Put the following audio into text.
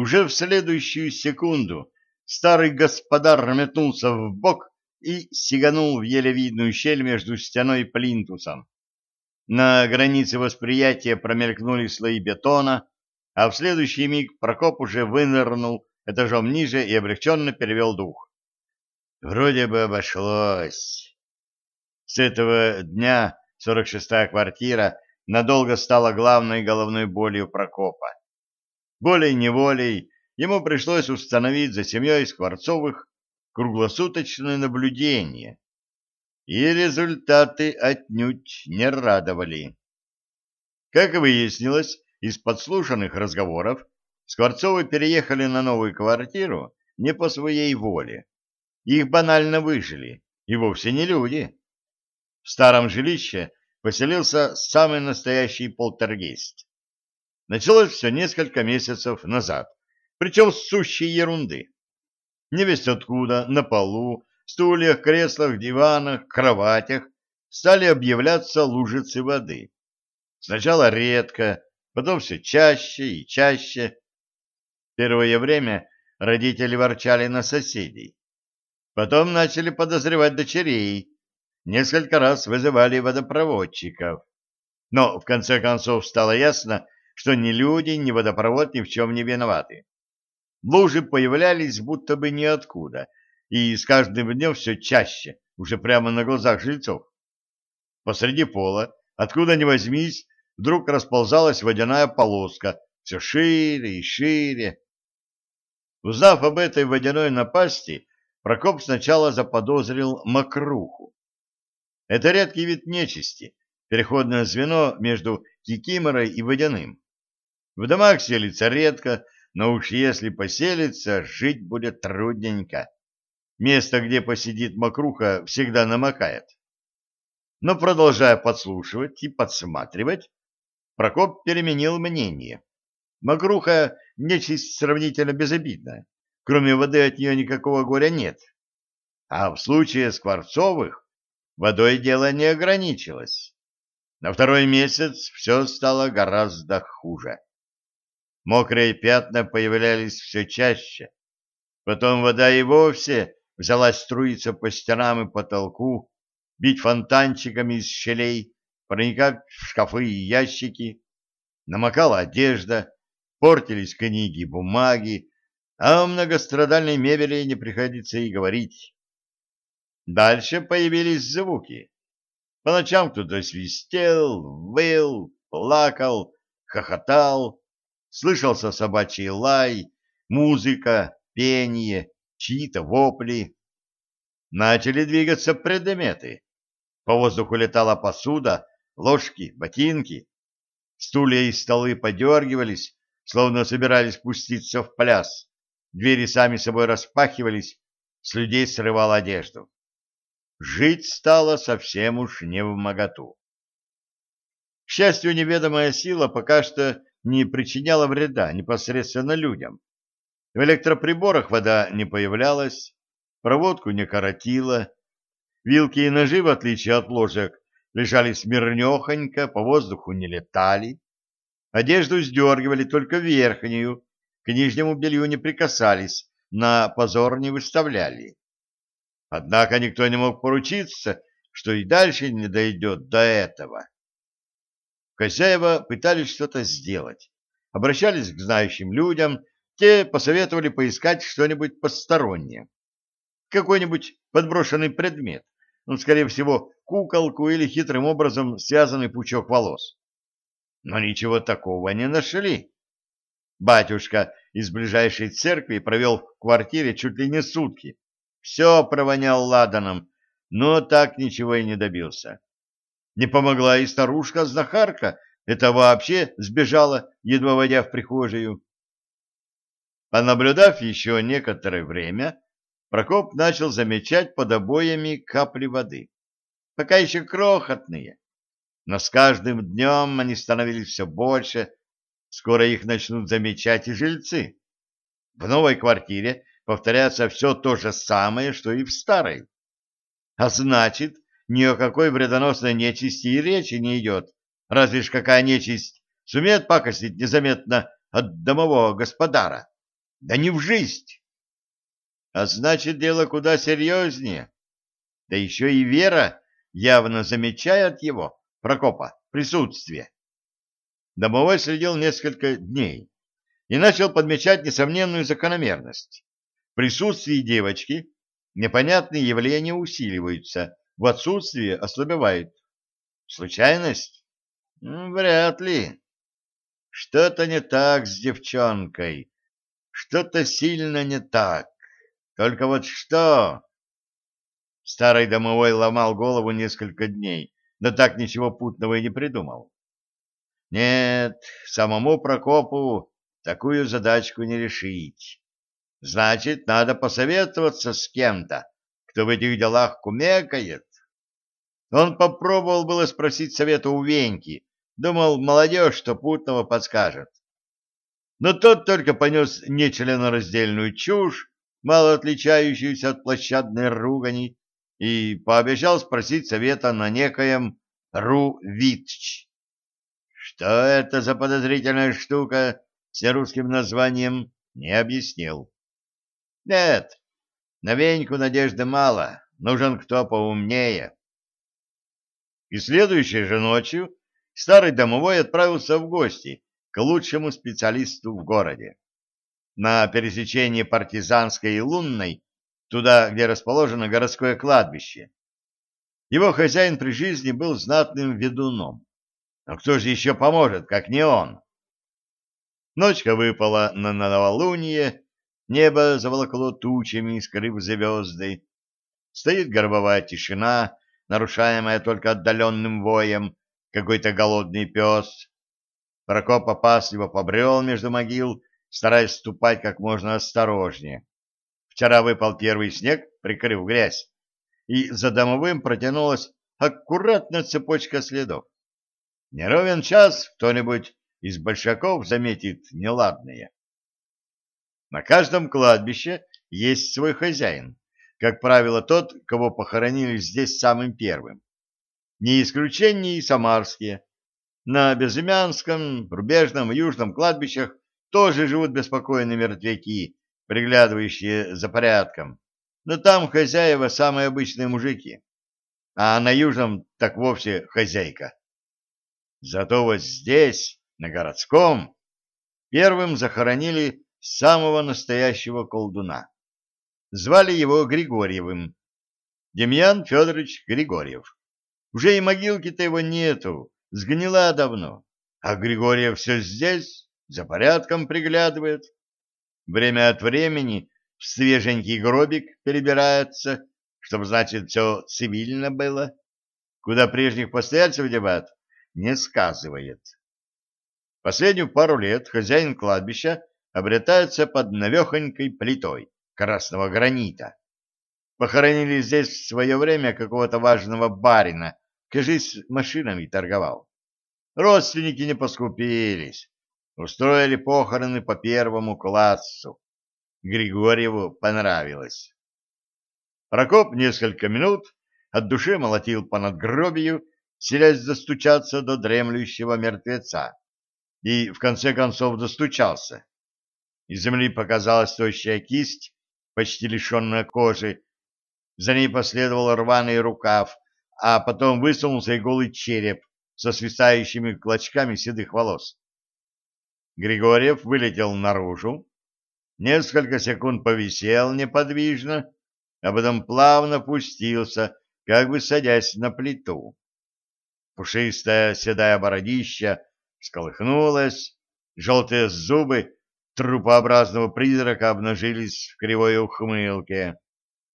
Уже в следующую секунду старый господар метнулся в бок и сиганул в еле видную щель между стеной и плинтусом. На границе восприятия промелькнули слои бетона, а в следующий миг Прокоп уже вынырнул этажом ниже и облегченно перевел дух. Вроде бы обошлось. С этого дня 46-я квартира надолго стала главной головной болью Прокопа. Волей-неволей ему пришлось установить за семьей Скворцовых круглосуточное наблюдение, и результаты отнюдь не радовали. Как выяснилось из подслушанных разговоров, Скворцовы переехали на новую квартиру не по своей воле. Их банально выжили, и вовсе не люди. В старом жилище поселился самый настоящий полтергейст. Началось все несколько месяцев назад, причем с сущей ерунды. Невесть откуда на полу, стульях, креслах, диванах, кроватях стали объявляться лужицы воды. Сначала редко, потом все чаще и чаще. Первое время родители ворчали на соседей. Потом начали подозревать дочерей. Несколько раз вызывали водопроводчиков. Но в конце концов стало ясно, что ни люди, ни водопровод ни в чем не виноваты. Лужи появлялись будто бы ниоткуда, и с каждым днем все чаще, уже прямо на глазах жильцов. Посреди пола, откуда ни возьмись, вдруг расползалась водяная полоска, все шире и шире. Узнав об этой водяной напасти, Прокоп сначала заподозрил мокруху. Это редкий вид нечисти, переходное звено между кикиморой и водяным. В домах селится редко, но уж если поселится, жить будет трудненько. Место, где посидит мокруха, всегда намокает. Но, продолжая подслушивать и подсматривать, Прокоп переменил мнение. Мокруха — нечисть сравнительно безобидная. Кроме воды от нее никакого горя нет. А в случае Скворцовых водой дело не ограничилось. На второй месяц все стало гораздо хуже. Мокрые пятна появлялись все чаще. Потом вода и вовсе взялась струиться по стенам и потолку, бить фонтанчиками из щелей, проникать в шкафы и ящики. Намокала одежда, портились книги, бумаги, а о многострадальной мебели не приходится и говорить. Дальше появились звуки. По ночам кто-то свистел, выл, плакал, хохотал, Слышался собачий лай, музыка, пение, чьи-то вопли. Начали двигаться предметы. По воздуху летала посуда, ложки, ботинки. Стулья и столы подергивались, словно собирались пуститься в пляс. Двери сами собой распахивались, с людей срывал одежду. Жить стало совсем уж не в моготу. К счастью, неведомая сила пока что не причиняла вреда непосредственно людям. В электроприборах вода не появлялась, проводку не коротила, вилки и ножи, в отличие от ложек, лежали смирнехонько, по воздуху не летали, одежду сдергивали только верхнюю, к нижнему белью не прикасались, на позор не выставляли. Однако никто не мог поручиться, что и дальше не дойдет до этого. Хозяева пытались что-то сделать, обращались к знающим людям, те посоветовали поискать что-нибудь постороннее. Какой-нибудь подброшенный предмет, ну, скорее всего, куколку или хитрым образом связанный пучок волос. Но ничего такого не нашли. Батюшка из ближайшей церкви провел в квартире чуть ли не сутки. Все провонял ладаном, но так ничего и не добился. Не помогла и старушка-знахарка, это вообще сбежала, едва войдя в прихожую. Понаблюдав еще некоторое время, Прокоп начал замечать под обоями капли воды. Пока еще крохотные, но с каждым днем они становились все больше, скоро их начнут замечать и жильцы. В новой квартире повторяется все то же самое, что и в старой. А значит, ни о какой вредоносной нечисти и речи не идет, разве ж какая нечисть сумеет пакостить незаметно от домового господара, Да не в жизнь! А значит, дело куда серьезнее. Да еще и Вера явно замечает его, Прокопа, присутствие. Домовой следил несколько дней и начал подмечать несомненную закономерность. В присутствии девочки непонятные явления усиливаются, в отсутствие ослабевают. Случайность? Вряд ли. Что-то не так с девчонкой. Что-то сильно не так. Только вот что? Старый домовой ломал голову несколько дней, но так ничего путного и не придумал. Нет, самому Прокопу такую задачку не решить. Значит, надо посоветоваться с кем-то, кто в этих делах кумекает. Он попробовал было спросить совета у Веньки, думал, молодежь что путного подскажет. Но тот только понес нечленораздельную чушь, мало отличающуюся от площадной ругани, и пообещал спросить совета на некоем Ру-Витч. Что это за подозрительная штука с русским названием, не объяснил. Нет, на Веньку надежды мало, нужен кто поумнее. И следующей же ночью старый домовой отправился в гости к лучшему специалисту в городе. На пересечении Партизанской и Лунной, туда, где расположено городское кладбище. Его хозяин при жизни был знатным ведуном. Но кто же еще поможет, как не он? Ночка выпала на новолуние, небо заволокло тучами, скрыв звезды. Стоит горбовая тишина, нарушаемая только отдаленным воем, какой-то голодный пес. Прокоп опасливо побрел между могил, стараясь ступать как можно осторожнее. Вчера выпал первый снег, прикрыв грязь, и за домовым протянулась аккуратная цепочка следов. Не час кто-нибудь из большаков заметит неладное. На каждом кладбище есть свой хозяин, как правило, тот, кого похоронили здесь самым первым. Не исключение и самарские. На Безымянском, Рубежном и Южном кладбищах тоже живут беспокойные мертвяки, приглядывающие за порядком. Но там хозяева самые обычные мужики, а на Южном так вовсе хозяйка. Зато вот здесь, на городском, первым захоронили самого настоящего колдуна. Звали его Григорьевым. Демьян Федорович Григорьев. Уже и могилки-то его нету, сгнила давно. А Григорьев все здесь, за порядком приглядывает. Время от времени в свеженький гробик перебирается, чтобы, значит, все цивильно было. Куда прежних постояльцев девать, не сказывает. Последнюю пару лет хозяин кладбища обретается под навехонькой плитой красного гранита. Похоронили здесь в свое время какого-то важного барина, кажись, машинами торговал. Родственники не поскупились, устроили похороны по первому классу. Григорьеву понравилось. Прокоп несколько минут от души молотил по надгробию, селясь достучаться до дремлющего мертвеца. И в конце концов достучался. Из земли показалась тощая кисть, почти лишенная кожи. За ней последовал рваный рукав, а потом высунулся и голый череп со свисающими клочками седых волос. Григорьев вылетел наружу, несколько секунд повисел неподвижно, а потом плавно пустился, как бы садясь на плиту. Пушистая седая бородища всколыхнулась, желтые зубы трупообразного призрака обнажились в кривой ухмылке.